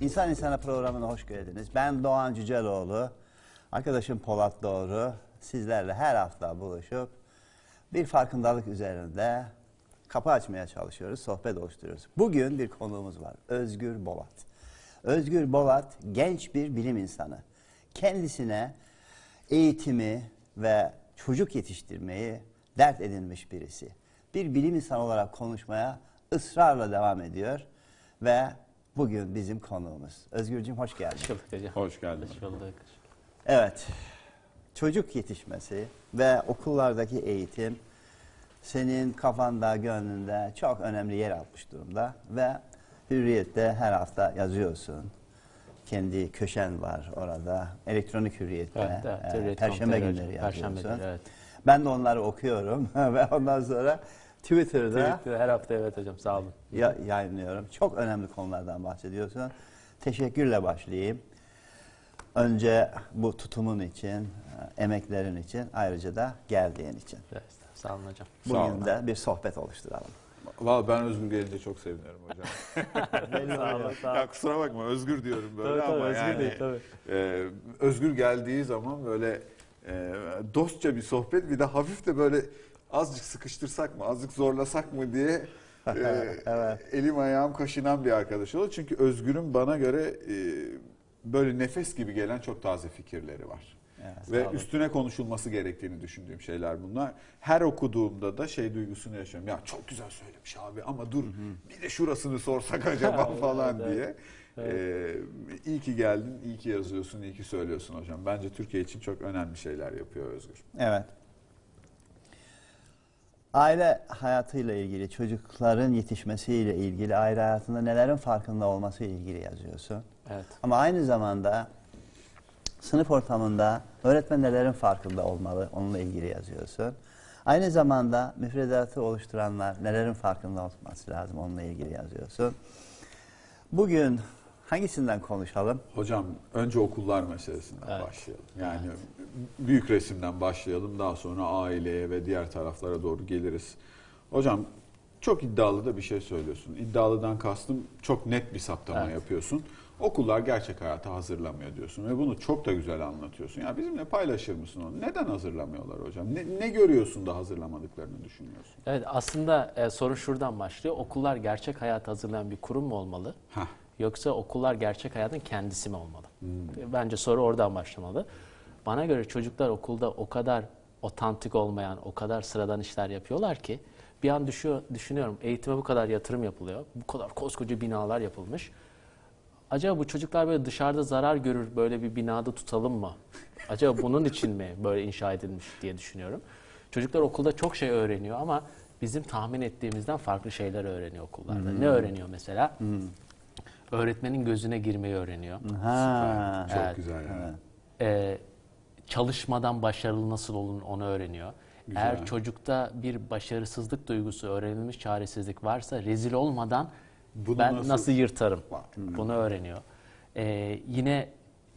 İnsan İnsana programına hoş geldiniz. Ben Doğan Cüceloğlu. Arkadaşım Polat Doğru. Sizlerle her hafta buluşup bir farkındalık üzerinde kapı açmaya çalışıyoruz, sohbet oluşturuyoruz. Bugün bir konuğumuz var. Özgür Bolat. Özgür Bolat genç bir bilim insanı. Kendisine eğitimi ve çocuk yetiştirmeyi dert edinmiş birisi. Bir bilim insanı olarak konuşmaya ısrarla devam ediyor ve bugün bizim konuğumuz. Özgürcüğüm hoş geldin. Hoş bulduk hocam. Hoş geldin. Hoş bulduk. Evet, çocuk yetişmesi ve okullardaki eğitim senin kafanda, gönlünde çok önemli yer almış durumda ve Hürriyet'te her hafta yazıyorsun. Kendi köşen var orada. Elektronik Hürriyet'te. Evet, evet, e, Hürriyet Perşembe günleri. Perşembe yazıyorsun. günleri, evet. Ben de onları okuyorum ve ondan sonra Twitter'da Tweet'te her hafta evet hocam sağ olun. ya- yayınlıyorum. Çok önemli konulardan bahsediyorsun. Teşekkürle başlayayım. Önce bu tutumun için, emeklerin için, ayrıca da geldiğin için. Evet, sağ olun hocam. Bugün de bir sohbet oluşturalım. Valla ben Özgür gelince çok seviniyorum hocam. sağ olun sağ ya olun. kusura bakma Özgür diyorum böyle Tabii tabii ama özgür yani değil tabii. e, Özgür geldiği zaman böyle e, dostça bir sohbet bir de hafif de böyle azıcık sıkıştırsak mı azıcık zorlasak mı diye e, elim ayağım kaşınan bir arkadaş oldu. Çünkü Özgür'ün bana göre e, böyle nefes gibi gelen çok taze fikirleri var. Evet, Ve üstüne konuşulması gerektiğini düşündüğüm şeyler bunlar. Her okuduğumda da şey duygusunu yaşıyorum. Ya çok güzel söylemiş abi ama dur bir de şurasını sorsak acaba falan Evet, diye. Ee, iyi ki geldin, iyi ki yazıyorsun, iyi ki söylüyorsun hocam. Bence Türkiye için çok önemli şeyler yapıyor Özgür. Evet. Aile hayatıyla ilgili, çocukların yetişmesiyle ilgili, aile hayatında nelerin farkında olması ile ilgili yazıyorsun. Evet. Ama aynı zamanda sınıf ortamında öğretmen nelerin farkında olmalı, onunla ilgili yazıyorsun. Aynı zamanda müfredatı oluşturanlar nelerin farkında olması lazım, onunla ilgili yazıyorsun. Bugün hangisinden konuşalım? Hocam önce okullar meselesinden Evet. başlayalım. Yani büyük resimden başlayalım. Daha sonra aileye ve diğer taraflara doğru geliriz. Hocam çok iddialı da bir şey söylüyorsun. İddialıdan kastım çok net bir saptama Evet. yapıyorsun. Okullar gerçek hayata hazırlamıyor diyorsun ve bunu çok da güzel anlatıyorsun. Ya bizimle paylaşır mısın onu? Neden hazırlamıyorlar hocam? Ne, ne görüyorsun da hazırlamadıklarını düşünüyorsun? Evet aslında e, sorun şuradan başlıyor. Okullar gerçek hayat hazırlayan bir kurum mu olmalı? Hah. Yoksa okullar gerçek hayatın kendisi mi olmalı? Bence soru oradan başlamalı. Bana göre çocuklar okulda o kadar otantik olmayan, o kadar sıradan işler yapıyorlar ki bir an düşüyor, düşünüyorum eğitime bu kadar yatırım yapılıyor. Bu kadar koskoca binalar yapılmış. Acaba bu çocuklar böyle dışarıda zarar görür böyle bir binada tutalım mı? Acaba bunun için mi böyle inşa edilmiş diye düşünüyorum. Çocuklar okulda çok şey öğreniyor ama bizim tahmin ettiğimizden farklı şeyler öğreniyor okullarda. Ne öğreniyor mesela? Öğretmenin gözüne girmeyi öğreniyor. Ha. Çok Evet. güzel yani. Ee, çalışmadan başarılı nasıl olun onu öğreniyor. Güzel. Eğer çocukta bir başarısızlık duygusu, öğrenilmiş çaresizlik varsa rezil olmadan Bunu ben nasıl- nasıl, yırtarım? Var. Bunu öğreniyor. Ee, yine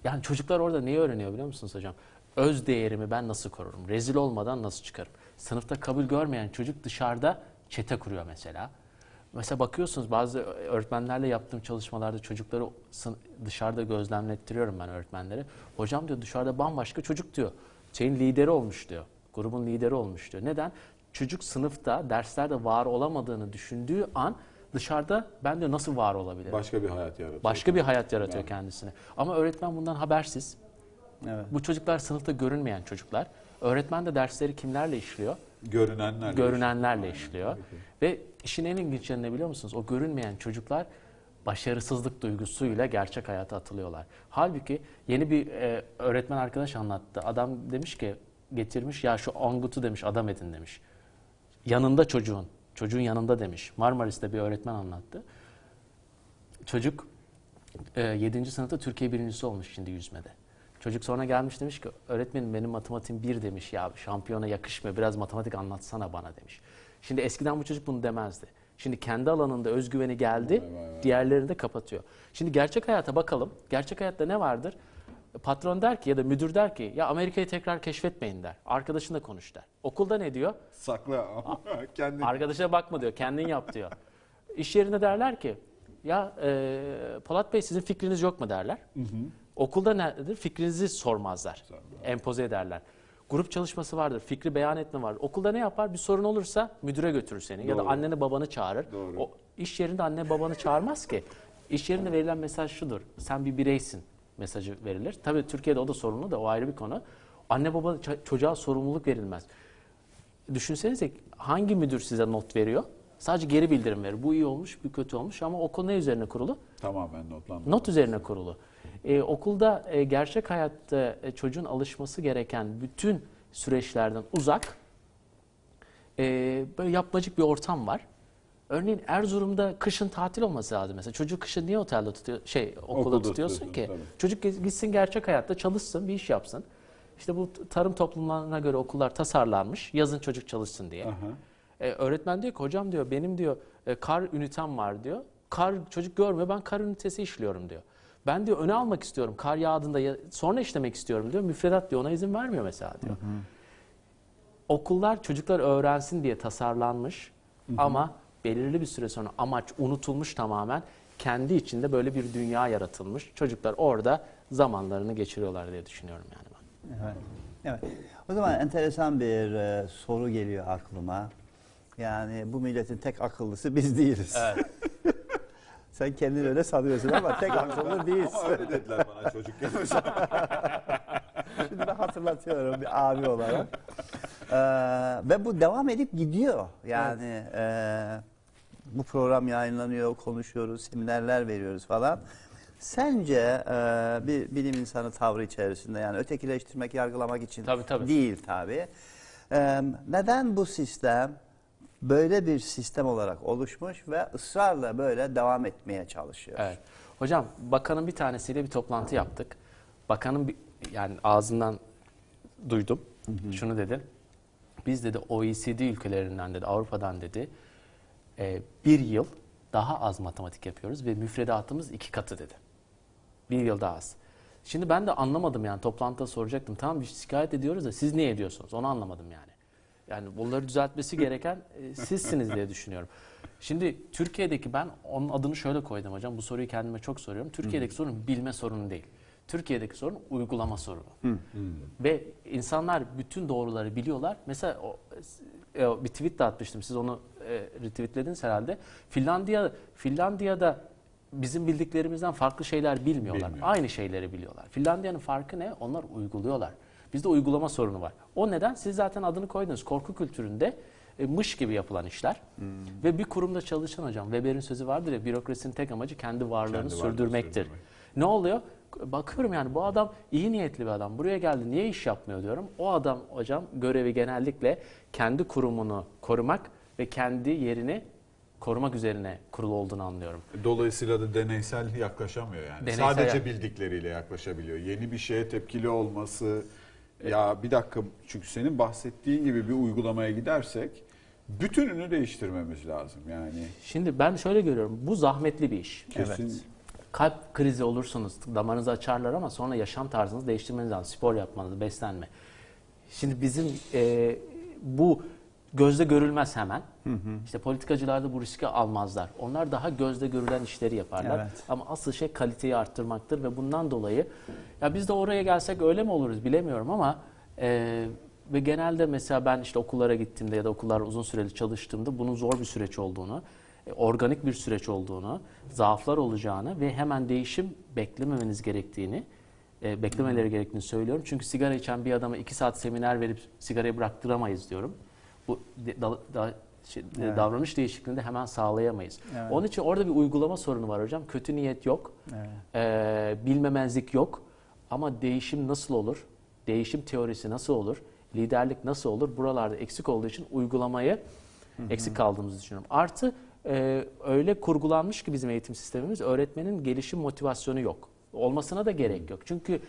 yani çocuklar orada neyi öğreniyor biliyor musunuz hocam? Öz değerimi ben nasıl korurum? Rezil olmadan nasıl çıkarım? Sınıfta kabul görmeyen çocuk dışarıda çete kuruyor mesela. Mesela bakıyorsunuz bazı öğretmenlerle yaptığım çalışmalarda çocukları dışarıda gözlemlettiriyorum ben öğretmenlere. Hocam diyor dışarıda bambaşka çocuk diyor. Şeyin lideri olmuş diyor. Grubun lideri olmuş diyor. Neden? Çocuk sınıfta derslerde var olamadığını düşündüğü an dışarıda ben de nasıl var olabilirim? Başka bir hayat yaratıyor. Başka bir hayat yaratıyor Yani. kendisine. Ama öğretmen bundan habersiz. Evet. Bu çocuklar sınıfta görünmeyen çocuklar. Öğretmen de dersleri kimlerle işliyor? Görünenler. Görünenlerle işliyor. Ve işin en ilginç yanı ne biliyor musunuz? O görünmeyen çocuklar başarısızlık duygusuyla gerçek hayata atılıyorlar. Halbuki yeni bir e, öğretmen arkadaş anlattı. Adam demiş ki getirmiş ya şu angutu demiş adam edin demiş. Yanında çocuğun. Çocuğun yanında demiş. Marmaris'te bir öğretmen anlattı. Çocuk e, 7. sınıfta Türkiye birincisi olmuş şimdi yüzmede. Çocuk sonra gelmiş demiş ki öğretmenim benim matematiğim bir demiş ya şampiyona yakışmıyor biraz matematik anlatsana bana demiş. Şimdi eskiden bu çocuk bunu demezdi. Şimdi kendi alanında özgüveni geldi, Vay vay vay. diğerlerini de kapatıyor. Şimdi gerçek hayata bakalım. Gerçek hayatta ne vardır? Patron der ki ya da müdür der ki ya Amerika'yı tekrar keşfetmeyin der. Arkadaşınla konuş der. Okulda ne diyor? Sakla ama kendin. Arkadaşa bakma diyor, kendin yap diyor. İş yerinde derler ki Ya e, Polat Bey sizin fikriniz yok mu derler. Okulda nedir? Fikrinizi sormazlar. Empoze ederler. Grup çalışması vardır. Fikri beyan etme vardır. Okulda ne yapar? Bir sorun olursa müdüre götürür seni. Ya da Doğru. anneni babanı çağırır. Doğru. O iş yerinde anne babanı çağırmaz ki. İş yerinde verilen mesaj şudur. Sen bir bireysin mesajı verilir. Tabii Türkiye'de o da sorunlu da o ayrı bir konu. Anne baba çocuğa sorumluluk verilmez. Düşünsenize hangi müdür size not veriyor? Sadece geri bildirim verir. Bu iyi olmuş, bu kötü olmuş ama okul ne üzerine kurulu? Tamamen notlandı. Not üzerine kurulu. Ee, okulda e, gerçek hayatta e, çocuğun alışması gereken bütün süreçlerden uzak e, böyle yapmacık bir ortam var. Örneğin Erzurum'da kışın tatil olması lazım mesela. Çocuğu kışın niye otelde tutuyor, şey okulda, Okulda tutuyorsun ki? tabii. Çocuk gitsin gerçek hayatta çalışsın, bir iş yapsın. İşte bu tarım toplumlarına göre okullar tasarlanmış. Yazın çocuk çalışsın diye. Aha. E, öğretmen diyor ki hocam diyor benim diyor e, kar ünitem var diyor. Kar çocuk görmüyor ben kar ünitesi işliyorum diyor. Ben diyor öne almak istiyorum kar yağdığında ya- sonra işlemek istiyorum diyor. Müfredat diyor ona izin vermiyor mesela diyor. Okullar çocuklar öğrensin diye tasarlanmış ama belirli bir süre sonra amaç unutulmuş tamamen. Kendi içinde böyle bir dünya yaratılmış. Çocuklar orada zamanlarını geçiriyorlar diye düşünüyorum yani ben. Evet. evet. O zaman enteresan bir e, soru geliyor aklıma. Yani bu milletin tek akıllısı biz değiliz. Sen kendini öyle sanıyorsun ama tek akıllı değilsin. Ama öyle dediler bana çocukken. Şimdi ben hatırlatıyorum bir abi olarak. Ee, ve bu devam edip gidiyor. Yani e, bu program yayınlanıyor, konuşuyoruz, seminerler veriyoruz falan. Sence e, bir bilim insanı tavrı içerisinde yani ötekileştirmek, yargılamak için Tabii, tabii. değil tabii. E, neden bu sistem böyle bir sistem olarak oluşmuş ve ısrarla böyle devam etmeye çalışıyor? Evet. Hocam bakanın bir tanesiyle bir toplantı yaptık. Bakanın bir, yani ağzından duydum. Şunu dedi. Biz dedi OECD ülkelerinden dedi Avrupa'dan dedi e, bir yıl daha az matematik yapıyoruz ve müfredatımız iki katı dedi. Bir yıl daha az. Şimdi ben de anlamadım yani toplantıda soracaktım. Tamam biz şikayet ediyoruz da siz niye ediyorsunuz? Onu anlamadım yani. Yani bunları düzeltmesi gereken e, sizsiniz diye düşünüyorum. Şimdi Türkiye'deki ben onun adını şöyle koydum hocam. Bu soruyu kendime çok soruyorum. Türkiye'deki sorun bilme sorunu değil. Türkiye'deki sorun uygulama sorunu. Ve insanlar bütün doğruları biliyorlar. Mesela o, e, o bir tweet de atmıştım. Siz onu e, retweetlediniz herhalde. Finlandiya Finlandiya'da bizim bildiklerimizden farklı şeyler bilmiyorlar. Bilmiyor. Aynı şeyleri biliyorlar. Finlandiya'nın farkı ne? Onlar uyguluyorlar. Bizde uygulama sorunu var. O neden? Siz zaten adını koydunuz. Korku kültüründe e, mış gibi yapılan işler. Ve bir kurumda çalışan hocam, Weber'in sözü vardır ya, bürokrasinin tek amacı kendi varlığını Kendi varlığını sürdürmektir. sürdürmek. Ne oluyor? Bakıyorum yani bu adam iyi niyetli bir adam. Buraya geldi niye iş yapmıyor diyorum. O adam hocam görevi genellikle kendi kurumunu korumak ve kendi yerini korumak üzerine kurulu olduğunu anlıyorum. Dolayısıyla da deneysel yaklaşamıyor yani. Deneysel Sadece yak- bildikleriyle yaklaşabiliyor. Yeni bir şeye tepkili olması. Ya bir dakika çünkü senin bahsettiğin gibi bir uygulamaya gidersek bütününü değiştirmemiz lazım yani. Şimdi ben şöyle görüyorum. Bu zahmetli bir iş. Kesin Kalp krizi olursunuz, damarınızı açarlar ama sonra yaşam tarzınızı değiştirmeniz lazım. Spor yapmanız, beslenme. Şimdi bizim e, bu gözde görülmez hemen. İşte politikacılar da bu riski almazlar. Onlar daha gözde görülen işleri yaparlar. Evet. Ama asıl şey kaliteyi arttırmaktır ve bundan dolayı ya biz de oraya gelsek öyle mi oluruz bilemiyorum ama e, ve genelde mesela ben işte okullara gittiğimde ya da okullar uzun süreli çalıştığımda bunun zor bir süreç olduğunu, e, organik bir süreç olduğunu, zaaflar olacağını ve hemen değişim beklememeniz gerektiğini, e, beklemeleri gerektiğini söylüyorum. Çünkü sigara içen bir adama iki saat seminer verip sigarayı bıraktıramayız diyorum. Bu da- da- şey, Evet. davranış değişikliğini de hemen sağlayamayız. Evet. Onun için orada bir uygulama sorunu var hocam. Kötü niyet yok, Evet. e, bilmemezlik yok. Ama değişim nasıl olur? Değişim teorisi nasıl olur? Liderlik nasıl olur? Buralarda eksik olduğu için uygulamayı eksik kaldığımızı düşünüyorum. Artı e, öyle kurgulanmış ki bizim eğitim sistemimiz öğretmenin gelişim motivasyonu yok. Olmasına da gerek yok. Çünkü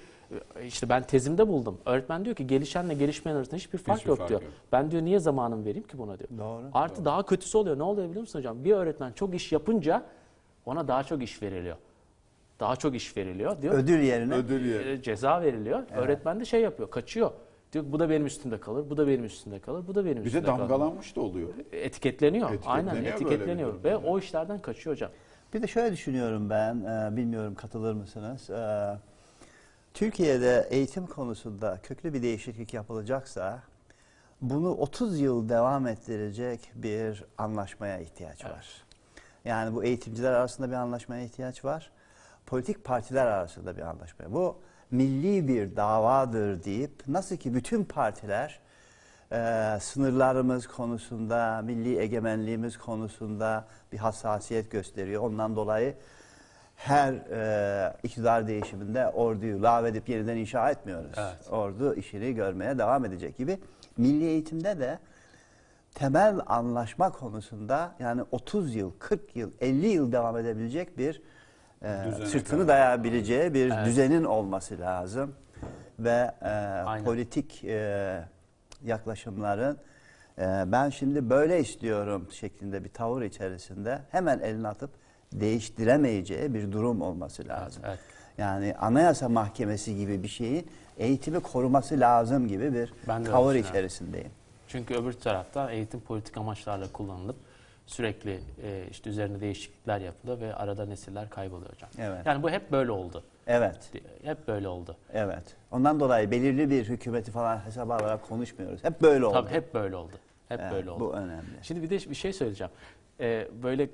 işte ben tezimde buldum. Öğretmen diyor ki gelişenle gelişmeyen arasında hiçbir fark Hiçbir yok fark diyor. yok. Ben diyor niye zamanımı vereyim ki buna diyor. Doğru. Artı daha kötüsü oluyor. Ne oluyor biliyor musun hocam? Bir öğretmen çok iş yapınca ona daha çok iş veriliyor. Daha çok iş veriliyor diyor. Ödül yerine ödül yeri. E, ceza veriliyor. Öğretmen de şey yapıyor, kaçıyor. Diyor bu da benim üstümde kalır, bu da benim üstümde kalır, bu da benim Bir üstümde de kalır. damgalanmış da oluyor. Etiketleniyor. Etiketleniyor Aynen bir etiketleniyor ve o işlerden kaçıyor hocam. Bir de şöyle düşünüyorum ben, e, bilmiyorum katılır mısınız? E, Türkiye'de eğitim konusunda köklü bir değişiklik yapılacaksa bunu 30 yıl devam ettirecek bir anlaşmaya ihtiyaç Evet. var. Yani bu eğitimciler arasında bir anlaşmaya ihtiyaç var. Politik partiler arasında bir anlaşmaya. Bu milli bir davadır deyip nasıl ki bütün partiler e, sınırlarımız konusunda, milli egemenliğimiz konusunda bir hassasiyet gösteriyor. Ondan dolayı her e, iktidar değişiminde orduyu lağvedip yeniden inşa etmiyoruz. Evet. Ordu işini görmeye devam edecek gibi. Milli eğitimde de temel anlaşma konusunda yani 30 yıl, 40 yıl, 50 yıl devam edebilecek bir e, Düzene sırtını kadar. dayayabileceği bir Evet. düzenin olması lazım ve e, Aynen. politik e, yaklaşımların e, ben şimdi böyle istiyorum şeklinde bir tavır içerisinde hemen elini atıp değiştiremeyeceği bir durum olması lazım. evet. Yani Anayasa Mahkemesi gibi bir şeyin eğitimi koruması lazım gibi bir Ben tavır içerisindeyim. Çünkü öbür tarafta eğitim politik amaçlarla kullanılıp sürekli e, işte üzerine değişiklikler yapılıyor ve arada nesiller kayboluyor hocam. Evet. Yani bu hep böyle oldu. Evet. Hep böyle oldu. Evet. Ondan dolayı belirli bir hükümeti falan hesaba alarak konuşmuyoruz. Hep böyle oldu. Tabii hep böyle oldu. Hep Evet, böyle oldu. Bu önemli. Şimdi bir de bir şey söyleyeceğim. Ee, böyle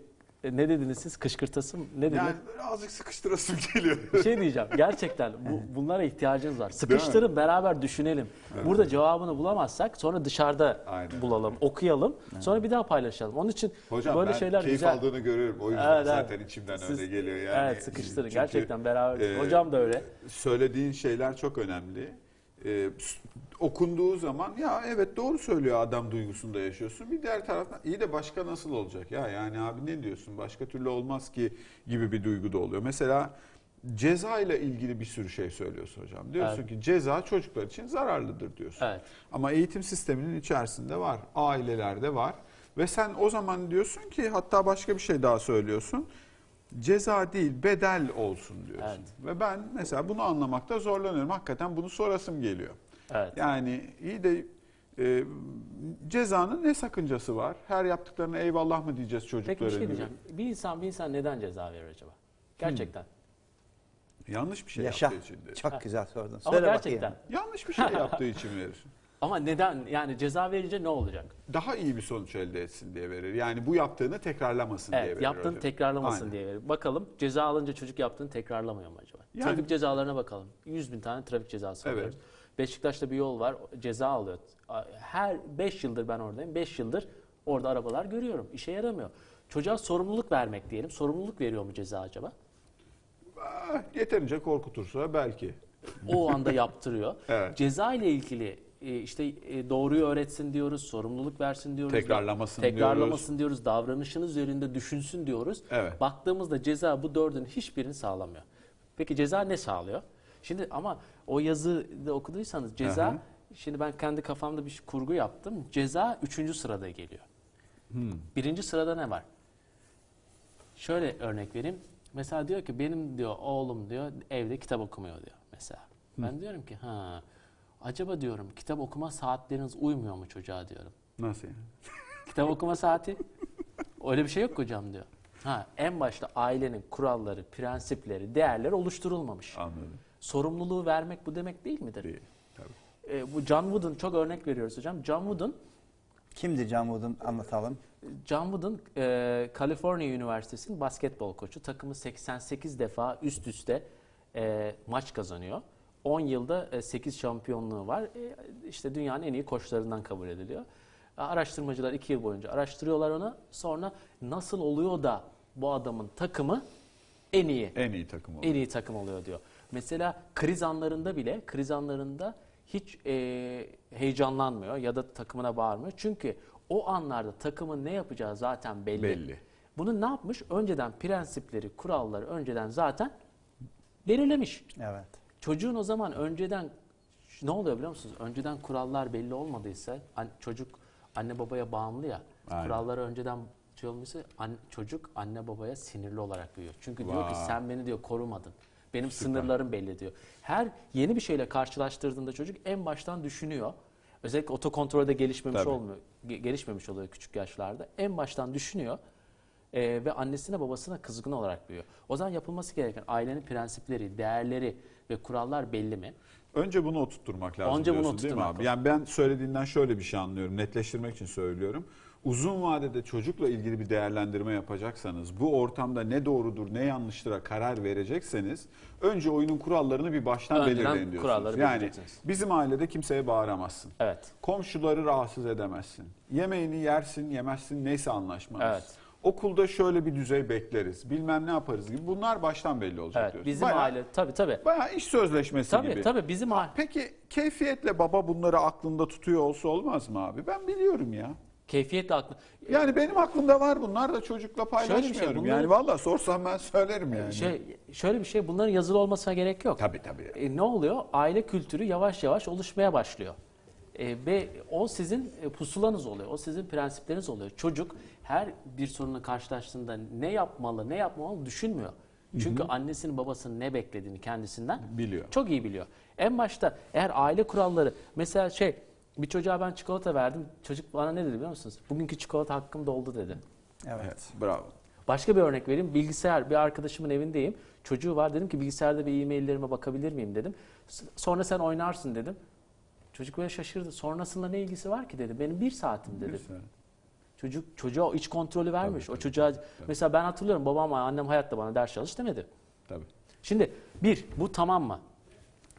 ne dediniz siz? Kışkırtası mı? Ne dediniz? Yani böyle azıcık sıkıştırasım geliyor. Bir şey diyeceğim. Gerçekten bu, bunlara ihtiyacınız var. Sıkıştırın beraber düşünelim. Burada cevabını bulamazsak sonra dışarıda Aynen. bulalım, okuyalım. Sonra bir daha paylaşalım. Onun için Hocam böyle ben şeyler keyif güzel. aldığını görüyorum. O yüzden Evet, zaten evet. içimden Siz- öyle geliyor yani. Evet sıkıştırın. Çünkü, Gerçekten beraber. e, Hocam da öyle. Söylediğin şeyler çok önemli. S- okunduğu zaman ya evet doğru söylüyor adam duygusunda yaşıyorsun. Bir diğer taraftan iyi de başka nasıl olacak ya yani abi ne diyorsun başka türlü olmaz ki gibi bir duygu da oluyor. Mesela ceza ile ilgili bir sürü şey söylüyorsun hocam. Diyorsun Evet. ki ceza çocuklar için zararlıdır diyorsun. Evet. Ama eğitim sisteminin içerisinde var, ailelerde var ve sen o zaman diyorsun ki hatta başka bir şey daha söylüyorsun. Ceza değil bedel olsun diyorsun. Evet. Ve ben mesela bunu anlamakta zorlanıyorum. Hakikaten bunu sorasım geliyor. Evet. Yani iyi de e, cezanın ne sakıncası var? Her yaptıklarına eyvallah mı diyeceğiz çocuklara? Peki bir şey gibi? diyeceğim. Bir insan bir insan neden ceza verir acaba? Gerçekten. Yanlış bir şey Yaşa. yaptığı için de. Çok güzel sordun. Ama Söyle gerçekten. bakayım. Yanlış bir şey yaptığı için verir. Ama neden? Yani ceza verince ne olacak? Daha iyi bir sonuç elde etsin diye verir. Yani bu yaptığını tekrarlamasın diye Evet, verir. yaptığını hocam. tekrarlamasın Aynen. diye verir. Bakalım ceza alınca çocuk yaptığını tekrarlamıyor mu acaba? Yani- Trafik cezalarına bakalım. 100 bin tane trafik cezası Evet. alıyoruz. Beşiktaş'ta bir yol var, ceza alıyor. Her 5 yıldır ben oradayım, 5 yıldır orada arabalar görüyorum. İşe yaramıyor. Çocuğa sorumluluk vermek diyelim. Sorumluluk veriyor mu ceza acaba? Ah, Yeterince korkutursa belki. O anda yaptırıyor. Evet. Ceza ile ilgili işte e, doğruyu öğretsin diyoruz, sorumluluk versin diyoruz. Tekrarlamasın tekrarlamasın diyoruz. davranışın üzerinde düşünsün diyoruz. Evet. Baktığımızda ceza bu dördün hiçbirini sağlamıyor. Peki ceza ne sağlıyor? Şimdi ama o yazıda okuduysanız ceza, Aha. şimdi ben kendi kafamda bir kurgu yaptım. Ceza üçüncü sırada geliyor. Hmm. Birinci sırada ne var? Şöyle örnek vereyim. Mesela diyor ki benim diyor oğlum diyor evde kitap okumuyor diyor mesela. Ben diyorum ki ha acaba diyorum kitap okuma saatleriniz uymuyor mu çocuğa diyorum. Nasıl yani? Kitap okuma saati öyle bir şey yok ki hocam diyor. Ha en başta ailenin kuralları, prensipleri, değerleri oluşturulmamış. Anladım. Sorumluluğu vermek bu demek değil midir? Değil. Tabii. Ee, bu John Wooden çok örnek veriyoruz hocam. John Wooden Kimdi Can Wood'un anlatalım. John Wooden, e, California Üniversitesi'nin basketbol koçu. Takımı 88 defa üst üste e, maç kazanıyor. 10 yılda e, 8 şampiyonluğu var. E, işte dünyanın en iyi koçlarından kabul ediliyor. Araştırmacılar 2 yıl boyunca araştırıyorlar onu. Sonra nasıl oluyor da bu adamın takımı en iyi En iyi takım oldu. en iyi takım oluyor diyor. Mesela kriz anlarında bile kriz anlarında hiç e, heyecanlanmıyor ya da takımına bağırmıyor. Çünkü o anlarda takımın ne yapacağı zaten belli. Belli. Bunu ne yapmış? Önceden prensipleri, kuralları önceden zaten belirlemiş. Evet. Çocuğun o zaman önceden ne oluyor biliyor musunuz? Önceden kurallar belli olmadıysa an- çocuk anne babaya bağımlı ya. Aynen. Kuralları önceden şey olmuşsa an- çocuk anne babaya sinirli olarak büyüyor. Çünkü diyor ki sen beni diyor korumadın. Benim Süper. sınırlarım belli diyor. Her yeni bir şeyle karşılaştırdığında çocuk en baştan düşünüyor. Özellikle otokontrolde gelişmemiş Tabii. olmuyor. ge- gelişmemiş oluyor küçük yaşlarda. En baştan düşünüyor e, ve annesine babasına kızgın olarak büyüyor. O zaman yapılması gereken ailenin prensipleri, değerleri ve kurallar belli mi? Önce bunu oturtturmak lazım Önce bunu diyorsun değil mi abi? Yani ben söylediğinden şöyle bir şey anlıyorum. Netleştirmek için söylüyorum. Uzun vadede çocukla ilgili bir değerlendirme yapacaksanız, bu ortamda ne doğrudur, ne yanlıştıra karar verecekseniz önce oyunun kurallarını bir baştan Önceden belirleyin diyorsunuz. kuralları yani bizim ailede kimseye bağıramazsın. Evet. Komşuları rahatsız edemezsin. Yemeğini yersin, yemezsin neyse anlaşmanız. Evet. Okulda şöyle bir düzey bekleriz. Bilmem ne yaparız gibi. Bunlar baştan belli olacak Evet. diyorsun. Bizim Bayağı- aile tabii tabii. Bayağı iş sözleşmesi Tabii gibi. tabii bizim aile Peki keyfiyetle baba bunları aklında tutuyor olsa olmaz mı abi? Ben biliyorum ya. keyfiyetle aklı Yani benim aklımda var bunlar da çocukla şey, paylaşmıyorum. bunları- Yani valla sorsam ben söylerim yani. şey şöyle bir şey bunların yazılı olmasına gerek yok. Tabii tabii. E, ne oluyor? Aile kültürü yavaş yavaş oluşmaya başlıyor. E, ve o sizin e, pusulanız oluyor. O sizin prensipleriniz oluyor. Çocuk her bir sorunla karşılaştığında ne yapmalı, ne yapmamalı düşünmüyor. Çünkü annesinin babasının ne beklediğini kendisinden Biliyor. Çok iyi biliyor. En başta eğer aile kuralları mesela şey bir çocuğa ben çikolata verdim. Çocuk bana ne dedi biliyor musunuz? Bugünkü çikolata hakkım doldu dedi. Evet. bravo. Başka bir örnek vereyim. Bilgisayar bir arkadaşımın evindeyim. Çocuğu var. Dedim ki bilgisayarda bir e-maillerime bakabilir miyim dedim. Sonra sen oynarsın dedim. Çocuk böyle şaşırdı. Sonrasında ne ilgisi var ki dedi. Benim bir saatim dedi. Çocuk çocuğa iç kontrolü vermiş. Tabii, o tabii, çocuğa mesela ben hatırlıyorum babam annem hayatta bana ders çalış demedi. Tabii. Şimdi bir bu tamam mı?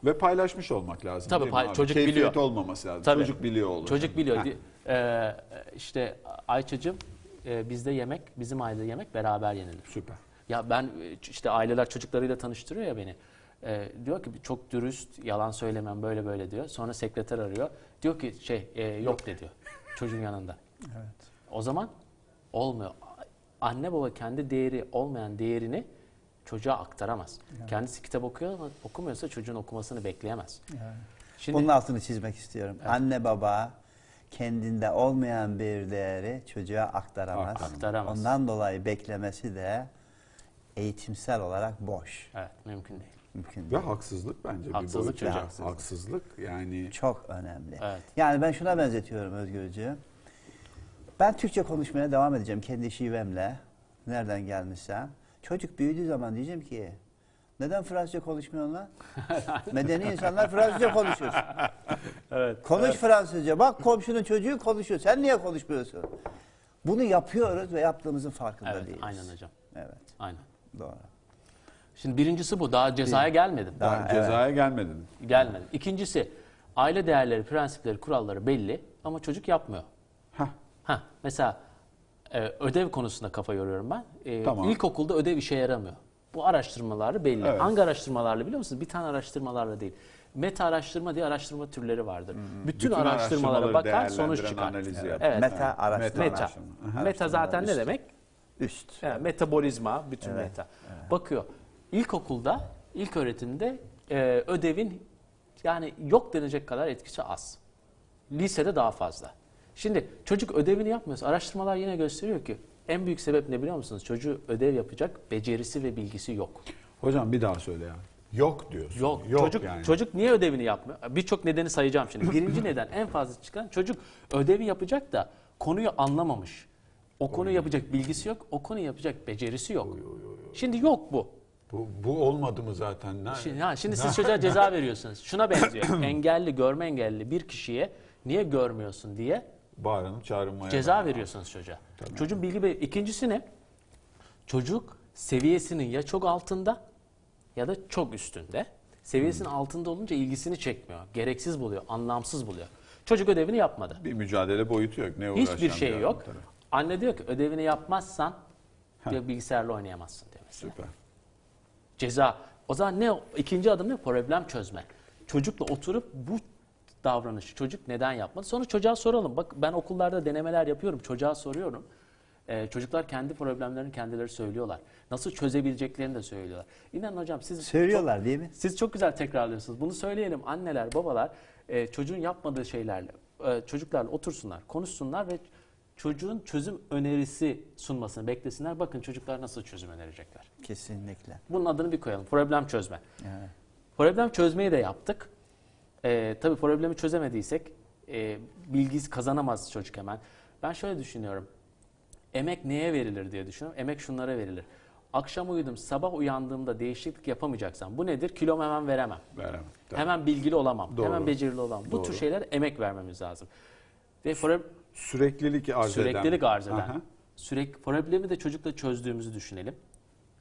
Ve paylaşmış olmak lazım Tabii, pay- çocuk Keyfiyet biliyor. olmaması lazım. Tabii. Çocuk biliyor olacak. Çocuk biliyor. Heh. Di- Ee, işte Ayça'cığım e, bizde yemek, bizim ailede yemek beraber yenilir. Süper. Ya ben e, işte aileler çocuklarıyla tanıştırıyor ya beni. Ee, diyor ki çok dürüst, yalan söylemem böyle böyle diyor. Sonra sekreter arıyor. Diyor ki şey e, yok de diyor çocuğun yanında. Evet. O zaman olmuyor. Anne baba kendi değeri olmayan değerini çocuğa aktaramaz. Kendisi kitap okuyor ama okumuyorsa çocuğun okumasını bekleyemez. Evet. Şimdi Bunun altını çizmek istiyorum. Anne baba kendinde olmayan bir değeri çocuğa aktaramaz. Aktaramaz. Ondan dolayı beklemesi de eğitimsel olarak boş. evet mümkün değil. Mümkün Ve değil. haksızlık bence Haksızlık bir boyutu. ve Haksızlık. haksızlık. yani Çok önemli. Evet. Yani ben şuna benzetiyorum Özgürcüğüm. Ben Türkçe konuşmaya devam edeceğim kendi şivemle. Nereden gelmişsem. Çocuk büyüdüğü zaman diyeceğim ki neden Fransızca konuşmuyorsun lan? Medeni insanlar Fransızca konuşur. Evet. Konuş Fransızca. Bak komşunun çocuğu konuşuyor. Sen niye konuşmuyorsun? Bunu yapıyoruz ve yaptığımızın farkında Evet, değiliz. aynen hocam. Evet, Aynen. doğru. Şimdi birincisi bu. Daha cezaya gelmedim. Daha- daha cezaya gelmedin. Gelmedim. İkincisi aile değerleri, prensipleri, kuralları belli ama çocuk yapmıyor. Hah. Ha mesela e, ödev konusunda kafa yoruyorum ben. E, Tamam. İlkokulda ödev işe yaramıyor. Bu araştırmaları belli. Evet. Hangi araştırmalarla biliyor musunuz? Bir tane araştırmalarla değil. Meta araştırma diye araştırma türleri vardır. Bütün, Bütün araştırmalara araştırmaları bakar, sonuç değerlendiren çıkar. analizi Evet. yapar. Meta Evet. araştırma. Meta. araştırma. Aha. Meta zaten ne demek? Üst. Yani metabolizma, bütün Evet, meta. Bakıyor. İlkokulda, ilk öğretimde e, ödevin yani yok denecek kadar etkisi az. Lisede daha fazla. Şimdi çocuk ödevini yapmıyorsa araştırmalar yine gösteriyor ki en büyük sebep ne biliyor musunuz? Çocuğu ödev yapacak becerisi ve bilgisi yok. Hocam bir daha söyle ya. Yok diyorsun. Yok. çocuk yani. çocuk niye ödevini yapmıyor? Birçok nedeni sayacağım şimdi. Birinci neden en fazla çıkan çocuk ödevi yapacak da konuyu anlamamış. O konuyu yapacak bilgisi yok, o konuyu yapacak becerisi yok. Şimdi yok bu. Bu, bu olmadı mı zaten? Ne? Şimdi, ha, şimdi siz çocuğa ceza veriyorsunuz. Şuna benziyor. engelli, görme engelli bir kişiye niye görmüyorsun diye Bağırınıp çağırmaya. ceza veriyorsunuz çocuğa. Çocuğun bilgi be- ikincisi ne? Çocuk seviyesinin ya çok altında ya da çok üstünde. Seviyesinin altında olunca ilgisini çekmiyor. Gereksiz buluyor, anlamsız buluyor. Çocuk ödevini yapmadı. Bir mücadele boyutu yok. Ne Hiçbir şey yok. Anne diyor ki ödevini yapmazsan diyor bilgisayarla oynayamazsın diyor mesela. Süper. Ceza. O zaman ne? İkinci adım ne? Problem çözme. Çocukla oturup bu davranışı çocuk neden yapmadı? Sonra çocuğa soralım. Bak ben okullarda denemeler yapıyorum. Çocuğa soruyorum. Ee, çocuklar kendi problemlerini kendileri söylüyorlar. Nasıl çözebileceklerini de söylüyorlar. İnanın hocam siz Söylüyorlar değil mi? siz çok güzel tekrarlıyorsunuz. Bunu söyleyelim anneler, babalar e, çocuğun yapmadığı şeylerle e, çocuklarla otursunlar, konuşsunlar ve çocuğun çözüm önerisi sunmasını beklesinler. Bakın çocuklar nasıl çözüm önerecekler. Kesinlikle. Bunun adını bir koyalım. Problem çözme. Evet. Problem çözmeyi de yaptık. Ee, tabii problemi çözemediysek e, bilgi kazanamaz çocuk hemen. Ben şöyle düşünüyorum. emek neye verilir diye düşünüyorum. Emek şunlara verilir. Akşam uyudum, sabah uyandığımda değişiklik yapamayacaksam bu nedir? Kilom hemen veremem. Veremem. Tabii. Hemen bilgili olamam. Doğru. Hemen becerili olamam. Bu Doğru. tür şeyler emek vermemiz lazım. Ve pro- Süreklilik arz eden. süreklilik arz eden. Aha. Sürekli problemi de çocukla çözdüğümüzü düşünelim.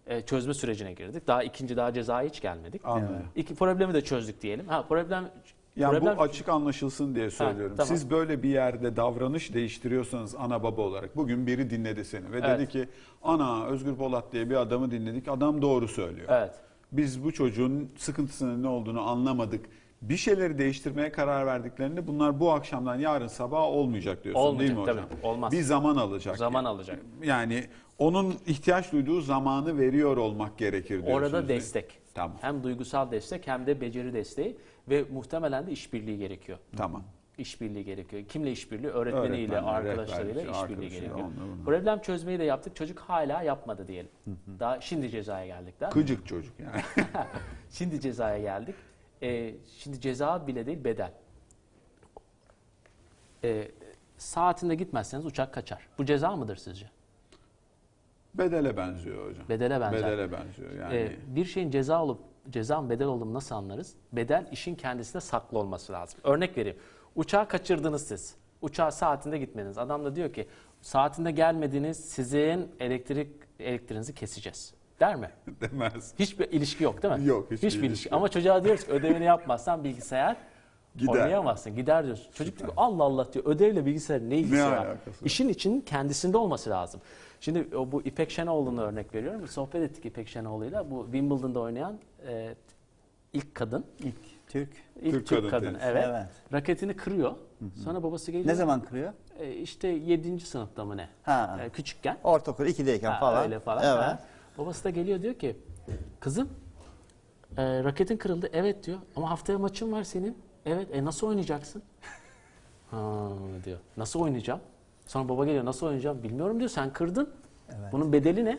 Ee, çözme sürecine girdik. Daha ikinci daha cezaya hiç gelmedik. Anladım. İki problemi de çözdük diyelim. Ha problem Yani problem bu açık anlaşılsın diye söylüyorum. tamam. Siz böyle bir yerde davranış değiştiriyorsanız ana baba olarak bugün biri dinledi seni ve Evet. dedi ki ana Özgür Polat diye bir adamı dinledik. Adam doğru söylüyor. Evet. Biz bu çocuğun sıkıntısının ne olduğunu anlamadık. Bir şeyleri değiştirmeye karar verdiklerinde bunlar bu akşamdan yarın sabah olmayacak diyorsun Olmayacak, değil mi hocam? tabii, olmaz. Bir zaman alacak. Zaman alacak. Yani onun ihtiyaç duyduğu zamanı veriyor olmak gerekir diyorsunuz. Orada değil mi? destek. Tamam. Hem duygusal destek hem de beceri desteği ve muhtemelen de işbirliği gerekiyor. Tamam. İşbirliği gerekiyor. Kimle işbirliği? Öğretmeniyle, arkadaşlarıyla rehberlikle, işbirliği gerekiyor. onunla. Problem çözmeyi de yaptık. Çocuk hala yapmadı diyelim. Daha şimdi cezaya geldik. Değil mi? Gıcık çocuk yani. Şimdi cezaya geldik. Ee, şimdi ceza bile değil bedel. Ee, saatinde gitmezseniz uçak kaçar. Bu ceza mıdır sizce? Bedele benziyor hocam. Bedele benzer. Bedele benziyor yani. Ee, bir şeyin ceza olup cezanın bedel olduğunu nasıl anlarız? Bedel işin kendisinde saklı olması lazım. Örnek vereyim. Uçağı kaçırdınız siz. Uçağa saatinde gitmediniz. Adam da diyor ki saatinde gelmediniz sizin elektrik elektriğinizi keseceğiz. Der mi? Demez. Hiçbir ilişki yok değil mi? Yok, hiçbir ilişki. ilişki yok. Ama çocuğa diyoruz ki ödevini yapmazsan bilgisayar Gider. oynayamazsın. Gider diyorsun. Çocuk diyor Allah Allah diyor ödevle bilgisayarın ne ilgisi Ne var? İşin için kendisinde olması lazım. Şimdi o bu İpek Şenoğlu'na örnek veriyorum. Sohbet ettik İpek Şenoğlu'yla. Bu Wimbledon'da oynayan e, ilk kadın. İlk Türk. İlk Türk Türk, kadın kadın. Evet. Evet. Raketini kırıyor. Sonra babası geliyor. Ne zaman kırıyor? E, işte 7. sınıfta mı ne? Ha. E, küçükken. Ortaokul 2'deyken Ha, falan. Öyle falan. Evet. Ha. Babası da geliyor diyor ki kızım e, raketin kırıldı. Evet diyor ama haftaya maçın var senin. Evet e nasıl oynayacaksın? Ha diyor. Nasıl oynayacağım? Sonra baba geliyor nasıl oynayacağım? Bilmiyorum diyor sen kırdın. Bunun bedeli ne?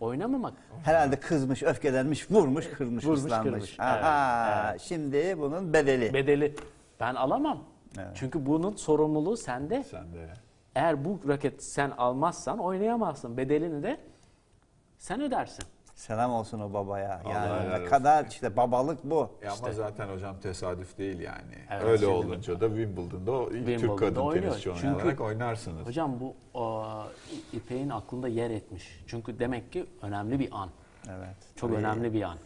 Oynamamak. Herhalde kızmış, öfkelenmiş, vurmuş, kırmış, Vurmuş, ıslanmış. kırmış. Aha, Evet, Şimdi bunun bedeli. Bedeli ben alamam. Evet. Çünkü bunun sorumluluğu sende. Sen de. Eğer bu raket sen almazsan oynayamazsın. Bedelini de sen ödersin. Selam olsun o babaya. Yani helal ne olsun. kadar işte babalık bu. E ama zaten hocam tesadüf değil yani. Evet, Öyle şimdi- olunca da Wimbledon'da o ilk Türk Wimbledon'da kadın oynuyor. tenisçi Çünkü- olarak oynarsınız. Hocam bu o, İpek'in aklında yer etmiş. Çünkü demek ki önemli bir an. Evet. Çok önemli bir an.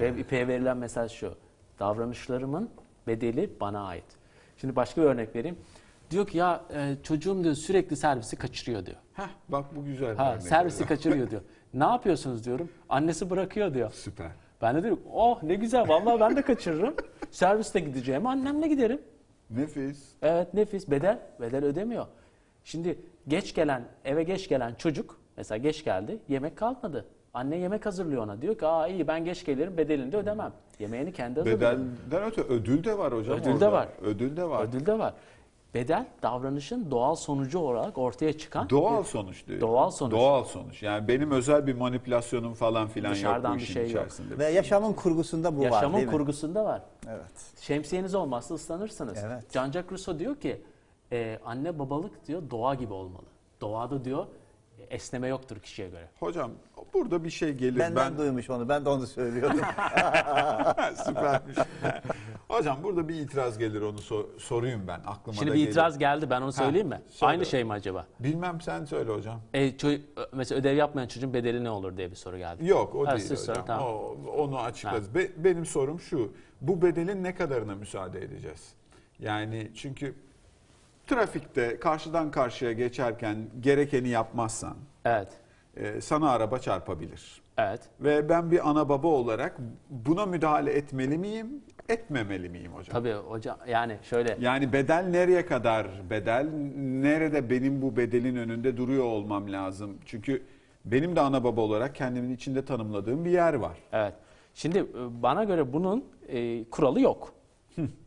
Ve İpek'e verilen mesaj şu. Davranışlarımın bedeli bana ait. Şimdi başka bir örnek vereyim. Diyor ki ya e, çocuğum diyor sürekli servisi kaçırıyor diyor. Heh, bak bu güzel bir Ha, örnek servisi kaçırıyor diyor. Ne yapıyorsunuz diyorum. Annesi bırakıyor diyor. Süper. Ben de diyorum oh ne güzel vallahi ben de kaçırırım. Serviste gideceğim annemle giderim. Nefis. Evet nefis bedel bedel ödemiyor. Şimdi geç gelen eve geç gelen çocuk mesela geç geldi yemek kalmadı. Anne yemek hazırlıyor ona. Diyor ki aa iyi ben geç gelirim bedelini de ödemem. Yemeğini kendi hazırlıyor. Bedelden öte ödül de var hocam Ödül de orada. var. Ödül de var. Ödül de var. Bedel davranışın doğal sonucu olarak ortaya çıkan Doğal sonuç diyor. Doğal sonuç. Doğal sonuç. Yani benim özel bir manipülasyonum falan filan yok Dışarıdan bu bir işin şey yok. içerisinde. Ve yaşamın kurgusunda bu var yaşamın değil mi? kurgusunda var. Evet. Şemsiyeniz olmazsa ıslanırsınız. Evet. Jean-Jacques Rousseau diyor ki e, anne babalık diyor doğa gibi olmalı. Doğada diyor esneme yoktur kişiye göre. Hocam burada bir şey gelir. Benden ben duymuş onu. Ben de onu söylüyordum. Süpermiş. Hocam burada bir itiraz gelir onu sor- sorayım ben aklıma Şimdi da bir gelir. itiraz geldi ben onu söyleyeyim mi? söyle. Aynı şey mi acaba? Bilmem sen söyle hocam. E, ço- mesela ödev yapmayan çocuğun bedeli ne olur diye bir soru geldi. Yok o Ha, değil hocam. sorun, tamam. O, onu açıklarız. Be- benim sorum şu. Bu bedelin ne kadarına müsaade edeceğiz? Yani çünkü trafikte karşıdan karşıya geçerken gerekeni yapmazsan Evet. e, sana araba çarpabilir. Evet. Ve ben bir ana baba olarak buna müdahale etmeli miyim, etmemeli miyim hocam? Tabii hocam yani şöyle Yani bedel nereye kadar bedel? Nerede benim bu bedelin önünde duruyor olmam lazım? Çünkü benim de ana baba olarak kendimin içinde tanımladığım bir yer var. evet. Şimdi e, bana göre bunun e, kuralı yok.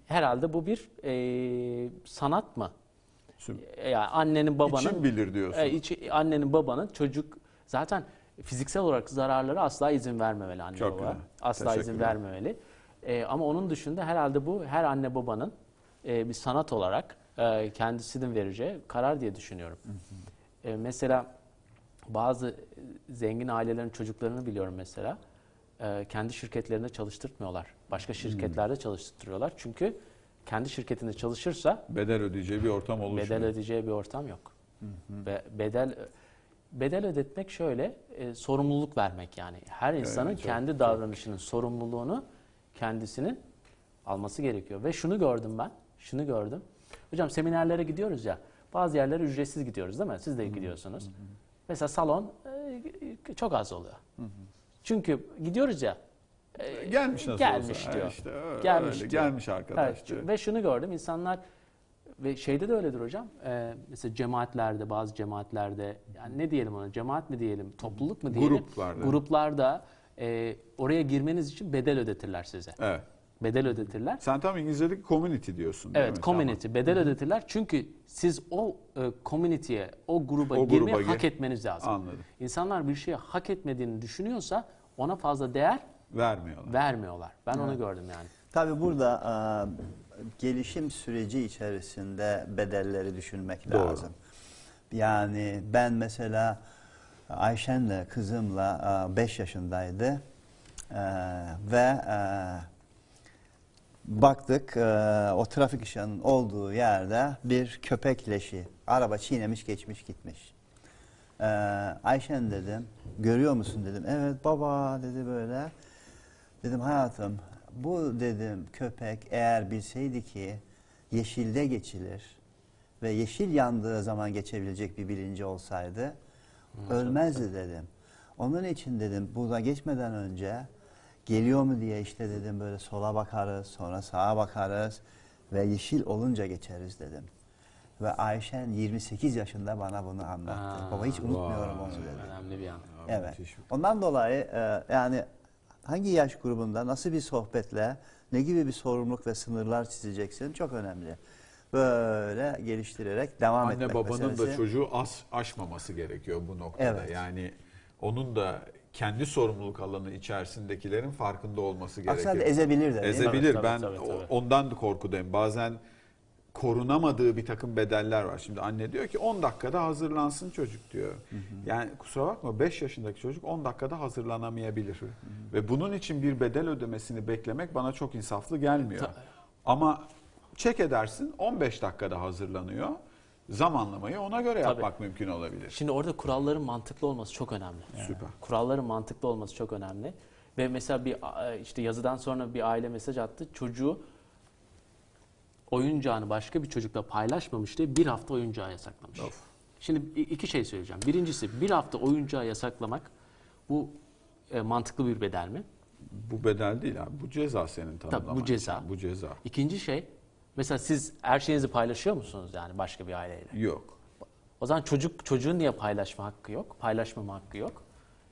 Herhalde bu bir e, sanat mı? E, Yani annenin babanın İçin bilir diyorsun. E, içi- annenin babanın çocuk zaten fiziksel olarak zararları asla izin vermemeli anne Çok baba. güzel. Asla izin vermemeli. E, ama onun dışında herhalde bu her anne babanın e, bir sanat olarak e, kendisinin vereceği karar diye düşünüyorum. E, mesela bazı zengin ailelerin çocuklarını biliyorum mesela. E, kendi şirketlerinde çalıştırtmıyorlar. Başka şirketlerde çalıştırıyorlar. Çünkü kendi şirketinde çalışırsa Bedel ödeyeceği bir ortam oluşuyor. bedel ödeyeceği bir ortam yok. Ve bedel bedel ödetmek şöyle e, sorumluluk vermek yani. Her insanın çok- kendi çok- davranışının sorumluluğunu kendisinin alması gerekiyor. Ve şunu gördüm ben. Şunu gördüm. Hocam seminerlere gidiyoruz ya. Bazı yerlere ücretsiz gidiyoruz değil mi? Siz de gidiyorsunuz. Mesela salon e, çok az oluyor. Çünkü gidiyoruz ya. E, Gelmiş nasıl gelmiş olsa. Diyor. işte öyle, Gelmiş öyle, diyor. gelmiş arkadaş Evet, diyor. ve şunu gördüm insanlar ve şeyde de öyledir hocam. Ee, mesela cemaatlerde, bazı cemaatlerde yani ne diyelim ona cemaat mi diyelim, topluluk mu diyelim? Gruplarda. Gruplarda e, oraya girmeniz için bedel ödetirler size. Evet. Bedel ödetirler. Sen tam İngilizce'deki community diyorsun değil Evet, mi? community, bedel ödetirler. Çünkü siz o e, community'ye, o gruba O gruba girmeyi gir- hak etmeniz lazım. Anladım. İnsanlar bir şeye hak etmediğini düşünüyorsa ona fazla değer Tamam. Vermiyorlar. vermiyorlar. Ben onu gördüm yani. Tabii burada e, gelişim süreci içerisinde bedelleri düşünmek Doğru. lazım. Yani ben mesela Ayşen'le kızımla 5 yaşındaydı E, ve e, baktık e, o trafik ışığının olduğu yerde bir köpek leşi araba çiğnemiş geçmiş gitmiş. E, Ayşen dedim görüyor musun dedim evet baba dedi böyle. Dedim hayatım bu dedim köpek eğer bilseydi ki yeşilde geçilir ve yeşil yandığı zaman geçebilecek bir bilinci olsaydı ölmezdi dedim. Onun için dedim burada geçmeden önce geliyor mu diye işte dedim böyle sola bakarız sonra sağa bakarız ve yeşil olunca geçeriz dedim. Ve Ayşen 28 yaşında bana bunu anlattı. Aa, Baba hiç unutmuyorum vay. onu dedi. Önemli bir an. Evet. Ondan dolayı e, yani hangi yaş grubunda nasıl bir sohbetle ne gibi bir sorumluluk ve sınırlar çizeceksin çok önemli. Böyle geliştirerek devam etmek Anne babanın meselesi. da çocuğu az aşmaması gerekiyor bu noktada. Evet. Yani onun da kendi sorumluluk alanı içerisindekilerin farkında olması Aksi gerekiyor. ezebilir de. Ezebilir. Tabii, ben tabii, tabii, tabii. ondan da korkudayım. Bazen korunamadığı bir takım bedeller var. Şimdi anne diyor ki 10 dakikada hazırlansın çocuk diyor. Yani kusura bakma 5 yaşındaki çocuk 10 dakikada hazırlanamayabilir. Ve bunun için bir bedel ödemesini beklemek bana çok insaflı gelmiyor. Ta- Ama çek edersin 15 dakikada hazırlanıyor. Zamanlamayı ona göre Tabii. yapmak mümkün olabilir. Şimdi orada kuralların mantıklı olması çok önemli. Süper. Kuralların mantıklı olması çok önemli. Ve mesela bir işte yazıdan sonra bir aile mesaj attı. Çocuğu oyuncağını başka bir çocukla paylaşmamış diye bir hafta oyuncağı yasaklamış. Of. Şimdi iki şey söyleyeceğim. Birincisi bir hafta oyuncağı yasaklamak bu e, mantıklı bir bedel mi? Bu bedel değil abi. Bu ceza senin tanımlaman. bu ceza. için. Bu ceza. İkinci şey mesela siz her şeyinizi paylaşıyor musunuz yani başka bir aileyle? Yok. O zaman çocuk çocuğun niye paylaşma hakkı yok? Paylaşmama hakkı yok.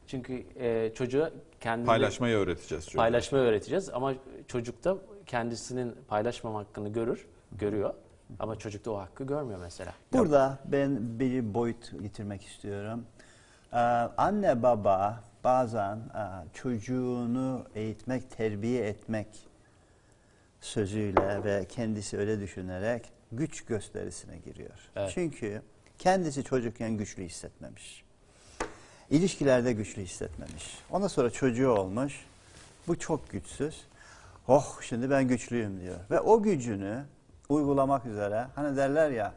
Çünkü e, çocuğa kendini Paylaşmayı öğreteceğiz çocuğa. paylaşmayı öğreteceğiz ama çocuk da kendisinin paylaşmama hakkını görür, görüyor. Ama çocuk da o hakkı görmüyor mesela. Burada ben bir boyut getirmek istiyorum. Ee, anne baba bazen e, çocuğunu eğitmek, terbiye etmek sözüyle ve kendisi öyle düşünerek güç gösterisine giriyor. Evet. Çünkü kendisi çocukken güçlü hissetmemiş. İlişkilerde güçlü hissetmemiş. Ondan sonra çocuğu olmuş. Bu çok güçsüz. Oh şimdi ben güçlüyüm diyor. Ve o gücünü uygulamak üzere hani derler ya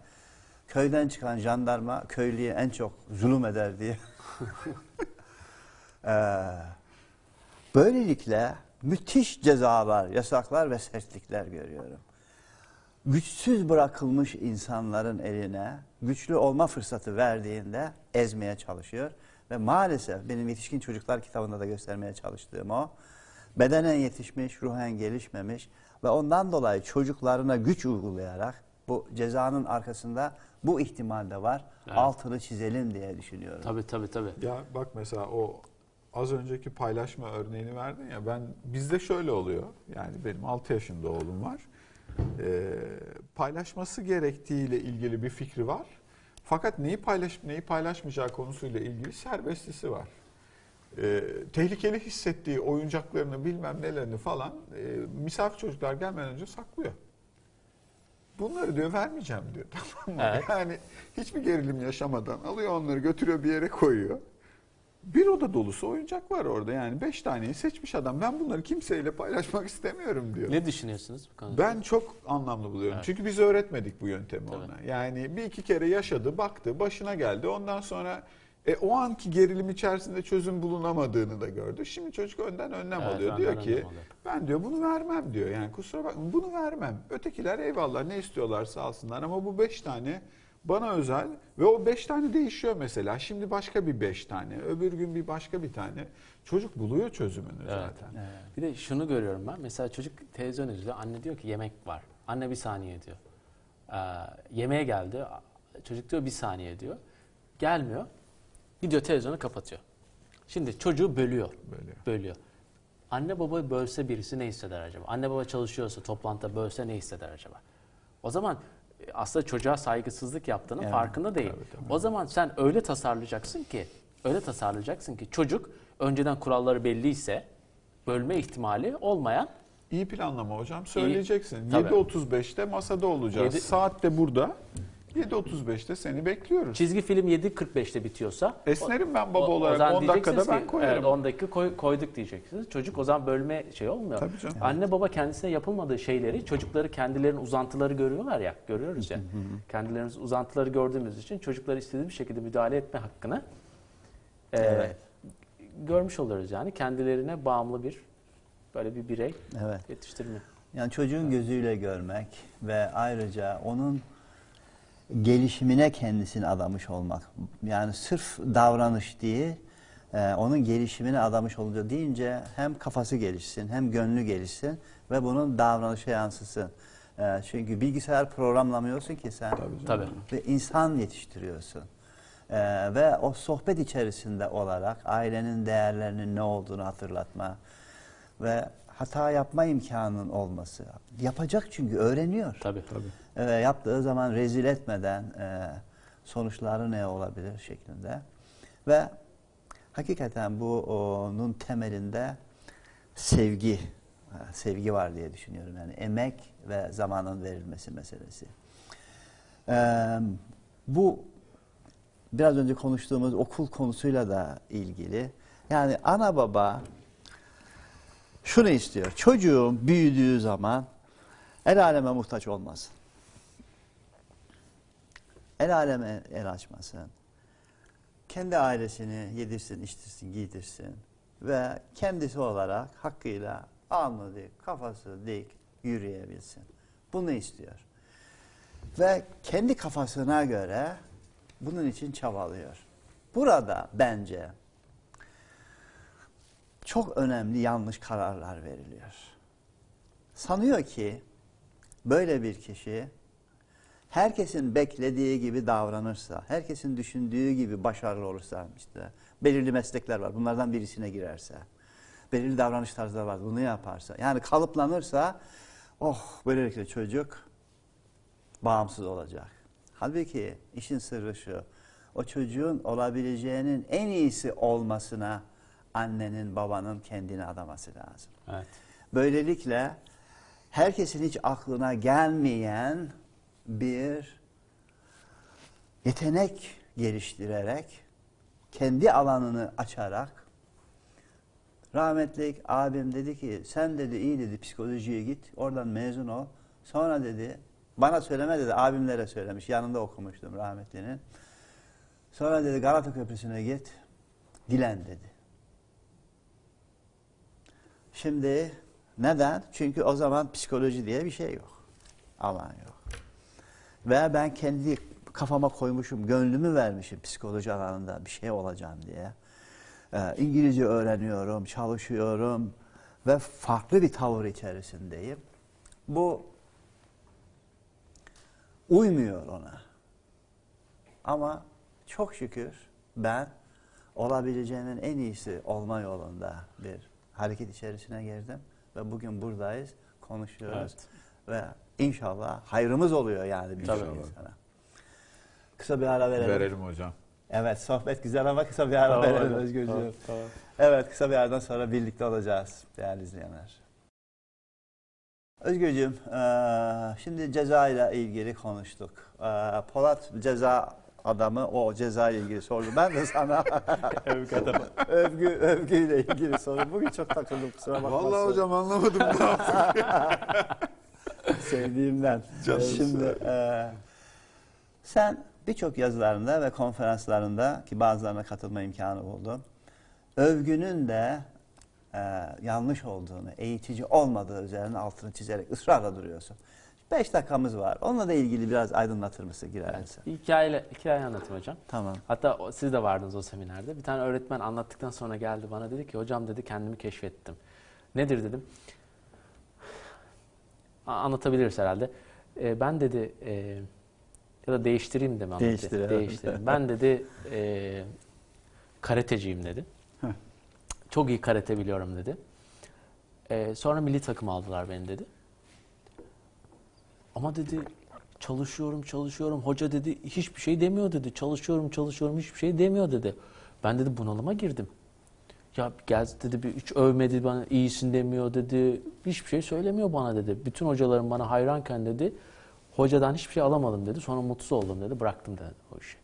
köyden çıkan jandarma köylüye en çok zulüm eder diye. Ee, böylelikle müthiş cezalar, yasaklar ve sertlikler görüyorum. Güçsüz bırakılmış insanların eline güçlü olma fırsatı verdiğinde ezmeye çalışıyor. Ve maalesef benim yetişkin çocuklar kitabında da göstermeye çalıştığım o. Bedenen yetişmiş, ruhen gelişmemiş ve ondan dolayı çocuklarına güç uygulayarak bu cezanın arkasında bu ihtimal de var. Evet. Altını çizelim diye düşünüyorum. Tabii tabii tabii. Ya bak mesela o az önceki paylaşma örneğini verdin ya ben bizde şöyle oluyor. Yani benim 6 yaşında oğlum var. Ee, paylaşması gerektiğiyle ilgili bir fikri var. Fakat neyi paylaşıp neyi paylaşmayacağı konusuyla ilgili serbestisi var. Ee, tehlikeli hissettiği oyuncaklarını bilmem nelerini falan e, misafir çocuklar gelmeden önce saklıyor. Bunları diyor vermeyeceğim diyor. Tamam mı? Evet. Yani hiçbir gerilim yaşamadan alıyor onları götürüyor bir yere koyuyor. Bir oda dolusu oyuncak var orada yani beş taneyi seçmiş adam. Ben bunları kimseyle paylaşmak istemiyorum diyor. Ne düşünüyorsunuz bu konuda? Ben çok anlamlı buluyorum. Evet. Çünkü biz öğretmedik bu yöntemi Tabii. ona. Yani bir iki kere yaşadı, baktı, başına geldi. Ondan sonra e, o anki gerilim içerisinde çözüm bulunamadığını da gördü. Şimdi çocuk önden önlem Evet, alıyor. Diyor ki ben diyor bunu vermem diyor. Yani kusura bakma bunu vermem. Ötekiler eyvallah ne istiyorlarsa alsınlar ama bu beş tane bana özel ve o beş tane değişiyor mesela. Şimdi başka bir beş tane, öbür gün bir başka bir tane. Çocuk buluyor çözümünü Evet. zaten. Bir de şunu görüyorum ben. Mesela çocuk televizyon izliyor. Anne diyor ki yemek var. Anne bir saniye diyor. Ee, yemeğe geldi. Çocuk diyor bir saniye diyor. Gelmiyor. Gidiyor televizyonu kapatıyor. Şimdi çocuğu bölüyor. Böyle. Bölüyor. Anne baba bölse birisi ne hisseder acaba? Anne baba çalışıyorsa toplantıda bölse ne hisseder acaba? O zaman e, aslında çocuğa saygısızlık yaptığının Evet, farkında değil. tabii, tabii. O zaman sen öyle tasarlayacaksın ki, öyle tasarlayacaksın ki çocuk önceden kuralları belliyse bölme ihtimali olmayan İyi planlama hocam söyleyeceksin. Tabii. 7.35'te masada olacağız. Yedi- Saat de burada. 7.35'te seni bekliyoruz. çizgi film 7.45'te bitiyorsa Esnerim ben baba o- o olarak zaman 10 dakikada diyeceksiniz ben ki, koyarım. Evet, 10 dakika koy- koyduk diyeceksiniz. Çocuk o zaman bölme şey olmuyor. Tabii canım. Anne baba kendisine yapılmadığı şeyleri çocukları kendilerinin uzantıları görüyorlar ya, görüyoruz ya. Kendilerinin uzantıları gördüğümüz için çocukları istediği bir şekilde müdahale etme hakkını e, Evet. görmüş oluyoruz yani. Kendilerine bağımlı bir böyle bir birey Evet. yetiştirme. Yani çocuğun gözüyle görmek ve ayrıca onun gelişimine kendisini adamış olmak. Yani sırf davranış değil, e, onun gelişimine adamış olunca deyince hem kafası gelişsin hem gönlü gelişsin ve bunun davranışa yansısın. E, çünkü bilgisayar programlamıyorsun ki sen. Tabii. Tabii. Ve insan yetiştiriyorsun. Ee, ve o sohbet içerisinde olarak ailenin değerlerinin ne olduğunu hatırlatma ve hata yapma imkanının olması. Yapacak çünkü öğreniyor. Tabii. Tabii. Ve yaptığı zaman rezil etmeden e, sonuçları ne olabilir şeklinde. Ve hakikaten bu onun temelinde sevgi, e, sevgi var diye düşünüyorum. Yani emek ve zamanın verilmesi meselesi. Ee, bu biraz önce konuştuğumuz okul konusuyla da ilgili. Yani ana baba şunu istiyor. Çocuğum büyüdüğü zaman el aleme muhtaç olmasın. El aleme el açmasın. Kendi ailesini yedirsin, içtirsin, giydirsin. Ve kendisi olarak hakkıyla alnı dik, kafası dik yürüyebilsin. Bunu istiyor. Ve kendi kafasına göre bunun için çabalıyor. Burada bence çok önemli yanlış kararlar veriliyor. Sanıyor ki böyle bir kişi herkesin beklediği gibi davranırsa, herkesin düşündüğü gibi başarılı olursa işte belirli meslekler var. Bunlardan birisine girerse, belirli davranış tarzları var. Bunu yaparsa, yani kalıplanırsa oh böylelikle çocuk bağımsız olacak. Halbuki işin sırrı şu. O çocuğun olabileceğinin en iyisi olmasına annenin, babanın kendini adaması lazım. Evet. Böylelikle herkesin hiç aklına gelmeyen bir yetenek geliştirerek, kendi alanını açarak, rahmetlik abim dedi ki, sen dedi iyi dedi psikolojiye git, oradan mezun ol. Sonra dedi, bana söyleme dedi, abimlere söylemiş, yanında okumuştum rahmetlinin. Sonra dedi Galata Köprüsü'ne git, dilen dedi. Şimdi neden? Çünkü o zaman psikoloji diye bir şey yok. Alan yok. Ve ben kendi kafama koymuşum, gönlümü vermişim psikoloji alanında bir şey olacağım diye. Ee, İngilizce öğreniyorum, çalışıyorum ve farklı bir tavır içerisindeyim. Bu uymuyor ona. Ama çok şükür ben olabileceğinin en iyisi olma yolunda bir hareket içerisine girdim ve bugün buradayız, konuşuyoruz ve inşallah hayrımız oluyor yani bir Tabii. sürü insana. Kısa bir ara verelim. Verelim hocam. Evet sohbet güzel ama kısa bir ara Tamam verelim Özgürcüğüm. tamam, tamam. Evet kısa bir aradan sonra birlikte olacağız değerli izleyenler. Özgürcüğüm, şimdi ceza ile ilgili konuştuk. Polat ceza adamı o ceza ile ilgili sordu. Ben de sana övgü övgüyle ilgili sordum. Bugün çok takıldım kusura bakma. Vallahi hocam anlamadım ne. Sevdiğimden. Canım Şimdi eee, sen birçok yazılarında ve konferanslarında ki bazılarına katılma imkanı buldum. Övgünün de eee, yanlış olduğunu, eğitici olmadığı üzerine altını çizerek ısrarla duruyorsun. Beş dakikamız var. Onunla da ilgili biraz aydınlatır mısın girer Evet. misin? Bir hikaye, hikaye anlatayım hocam. Tamam. Hatta o- siz de vardınız o seminerde. Bir tane öğretmen anlattıktan sonra geldi bana dedi ki hocam dedi kendimi keşfettim. Nedir dedim. Anlatabiliriz herhalde. Ee, ben dedi e, ya da değiştireyim de mi anlatayım? Değiştir. Değiştireyim. Ben dedi e, karateciyim dedi. Heh. Çok iyi karate biliyorum dedi. E, sonra milli takım aldılar beni dedi. Ama dedi çalışıyorum çalışıyorum hoca dedi hiçbir şey demiyor dedi. Çalışıyorum çalışıyorum hiçbir şey demiyor dedi. Ben dedi bunalıma girdim. Ya gel dedi bir üç övmedi bana iyisin demiyor dedi. Hiçbir şey söylemiyor bana dedi. Bütün hocalarım bana hayranken dedi. Hocadan hiçbir şey alamadım dedi. Sonra mutsuz oldum dedi. Bıraktım dedi o işi.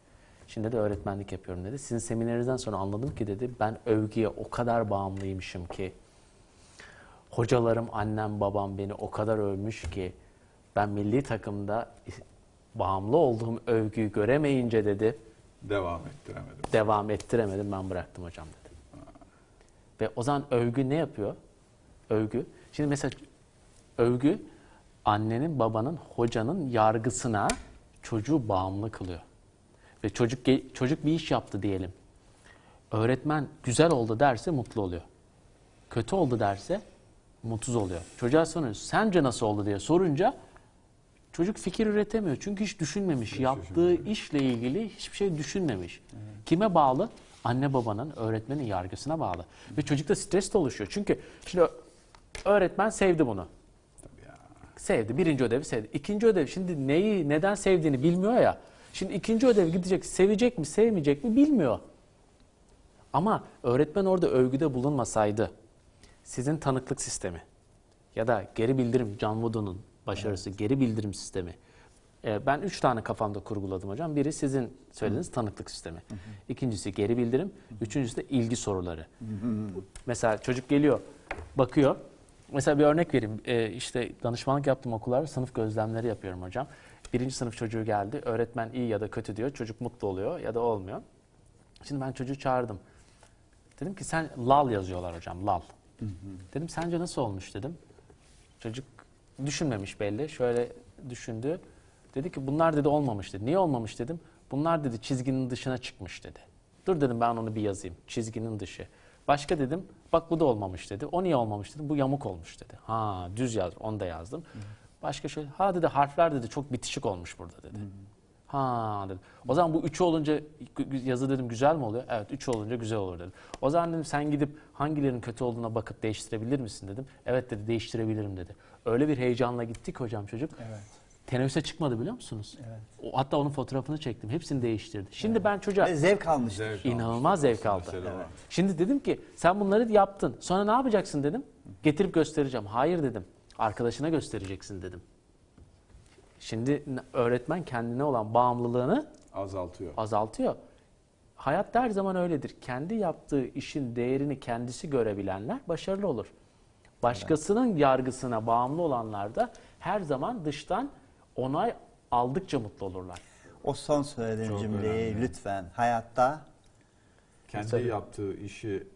Şimdi de öğretmenlik yapıyorum dedi. Sizin seminerinizden sonra anladım ki dedi ben övgüye o kadar bağımlıymışım ki. Hocalarım, annem, babam beni o kadar övmüş ki ben milli takımda bağımlı olduğum övgüyü göremeyince dedi Devam ettiremedim. devam ettiremedim ben bıraktım hocam dedi. Ve o zaman övgü ne yapıyor? Övgü. Şimdi mesela övgü annenin, babanın, hocanın yargısına çocuğu bağımlı kılıyor. Ve çocuk çocuk bir iş yaptı diyelim. Öğretmen güzel oldu derse mutlu oluyor. Kötü oldu derse mutsuz oluyor. Çocuğa soruyoruz sence nasıl oldu diye sorunca çocuk fikir üretemiyor. Çünkü hiç düşünmemiş. Yaptığı işle ilgili hiçbir şey düşünmemiş. Kime bağlı? Anne babanın, öğretmenin yargısına bağlı. Ve çocukta stres de oluşuyor. Çünkü şimdi öğretmen sevdi bunu. Sevdi. Birinci ödevi sevdi. İkinci ödev şimdi neyi, neden sevdiğini bilmiyor ya. Şimdi ikinci ödev gidecek, sevecek mi, sevmeyecek mi bilmiyor. Ama öğretmen orada övgüde bulunmasaydı sizin tanıklık sistemi ya da geri bildirim, John Wooden'un başarısı geri bildirim sistemi. Ee, ben üç tane kafamda kurguladım hocam. Biri sizin söylediğiniz tanıklık sistemi. İkincisi geri bildirim. Üçüncüsü de ilgi soruları. Mesela çocuk geliyor, bakıyor. Mesela bir örnek vereyim. Ee, işte danışmanlık yaptığım okullarda sınıf gözlemleri yapıyorum hocam. Birinci sınıf çocuğu geldi. Öğretmen iyi ya da kötü diyor. Çocuk mutlu oluyor ya da olmuyor. Şimdi ben çocuğu çağırdım. Dedim ki sen lal yazıyorlar hocam lal. Dedim sence nasıl olmuş dedim. Çocuk düşünmemiş belli. Şöyle düşündü. Dedi ki bunlar dedi olmamış dedi. Niye olmamış dedim. Bunlar dedi çizginin dışına çıkmış dedi. Dur dedim ben onu bir yazayım. Çizginin dışı. Başka dedim bak bu da olmamış dedi. O niye olmamış dedim. Bu yamuk olmuş dedi. Ha düz yaz onu da yazdım. Başka şöyle ha dedi harfler dedi çok bitişik olmuş burada dedi. Ha dedim. O zaman bu üçü olunca yazı dedim güzel mi oluyor? Evet üçü olunca güzel olur dedim. O zaman dedim sen gidip hangilerinin kötü olduğuna bakıp değiştirebilir misin dedim. Evet dedi değiştirebilirim dedi. Öyle bir heyecanla gittik hocam çocuk. Evet. Teneffüse çıkmadı biliyor musunuz? Evet. O, hatta onun fotoğrafını çektim. Hepsini değiştirdi. Şimdi ben çocuğa Ve zevk almıştır. İnanılmaz zevk aldı. Mesele var. Şimdi dedim ki sen bunları yaptın. Sonra ne yapacaksın dedim. Getirip göstereceğim. Hayır dedim. Arkadaşına göstereceksin dedim. Şimdi n- öğretmen kendine olan bağımlılığını Azaltıyor. azaltıyor. Hayatta her zaman öyledir. Kendi yaptığı işin değerini kendisi görebilenler başarılı olur. Başkasının yargısına bağımlı olanlar da her zaman dıştan onay aldıkça mutlu olurlar. O son söylediğin Çok cümleyi önemli. lütfen hayatta Kendi Tabii. yaptığı işi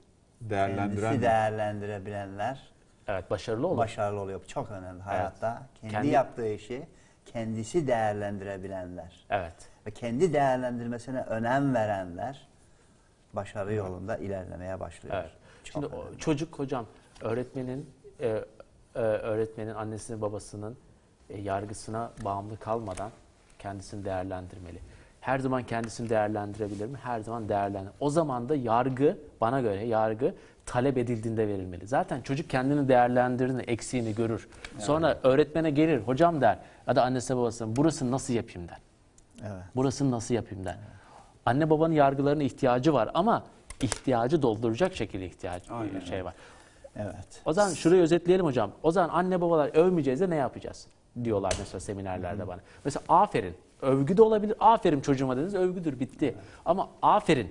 kendisi değerlendiren değerlendirebilenler Evet başarılı olur. başarılı oluyor. Bu çok önemli hayatta. Kendi, Kendi- yaptığı işi kendisi değerlendirebilenler evet. ve kendi değerlendirmesine önem verenler başarı yolunda ilerlemeye başlıyor. Evet. Çok Şimdi önemli. çocuk hocam öğretmenin e, e, öğretmenin annesinin babasının e, yargısına bağımlı kalmadan kendisini değerlendirmeli. Her zaman kendisini değerlendirebilir mi? Her zaman değerlendir. O zaman da yargı bana göre yargı talep edildiğinde verilmeli. Zaten çocuk kendini değerlendirdiğinde eksiğini görür. Sonra öğretmene gelir, hocam der ya da annesine babasına burasını nasıl yapayım der. Evet. Burasını nasıl yapayım der. Anne babanın yargılarına ihtiyacı var ama ihtiyacı dolduracak şekilde ihtiyaç Aynen şey var. Evet. O zaman şurayı özetleyelim hocam. O zaman anne babalar övmeyeceğiz de ne yapacağız? Diyorlar mesela seminerlerde bana. Mesela aferin. Övgü de olabilir. Aferin çocuğuma dediniz. Övgüdür bitti. Ama aferin.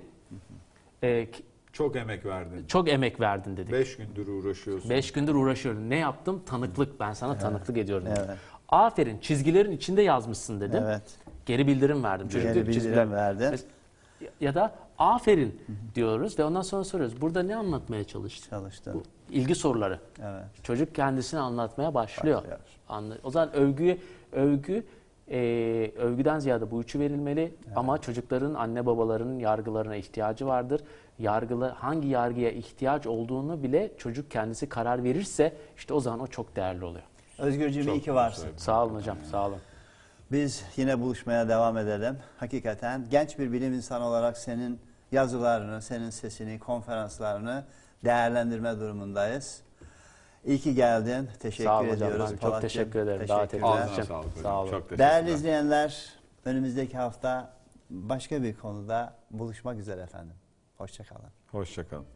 e, k- Çok emek verdin. çok emek verdin dedik. Beş gündür uğraşıyorsun. Beş gündür uğraşıyorum. Ne yaptım? Tanıklık. Ben sana tanıklık ediyorum. dedim. Evet. Aferin. Çizgilerin içinde yazmışsın dedim. Evet. Geri bildirim verdim. Çocuk Geri bildirim çizgiler-. Mes- Ya da aferin diyoruz ve ondan sonra soruyoruz. Burada ne anlatmaya çalıştın? Çalıştın. Bu ilgi soruları. Evet. Çocuk kendisini anlatmaya başlıyor. Başlıyor. Anla- O zaman övgüye övgü e, övgüden ziyade bu üçü verilmeli ama çocukların anne babalarının yargılarına ihtiyacı vardır. Yargılı hangi yargıya ihtiyaç olduğunu bile çocuk kendisi karar verirse işte o zaman o çok değerli oluyor. Özgürcüğüm iyi ki varsın. Sağ olun hocam, sağ olun. Biz yine buluşmaya devam edelim. Hakikaten genç bir bilim insanı olarak senin yazılarını, senin sesini, konferanslarını değerlendirme durumundayız. İyi ki geldin. Teşekkür Sağ olun ediyoruz. Çok teşekkür ederim Ağzına için. sağlık hocam. Sağ olun. Çok teşekkürler. Değerli izleyenler, önümüzdeki hafta başka bir konuda buluşmak üzere efendim. Hoşçakalın. Hoşçakalın.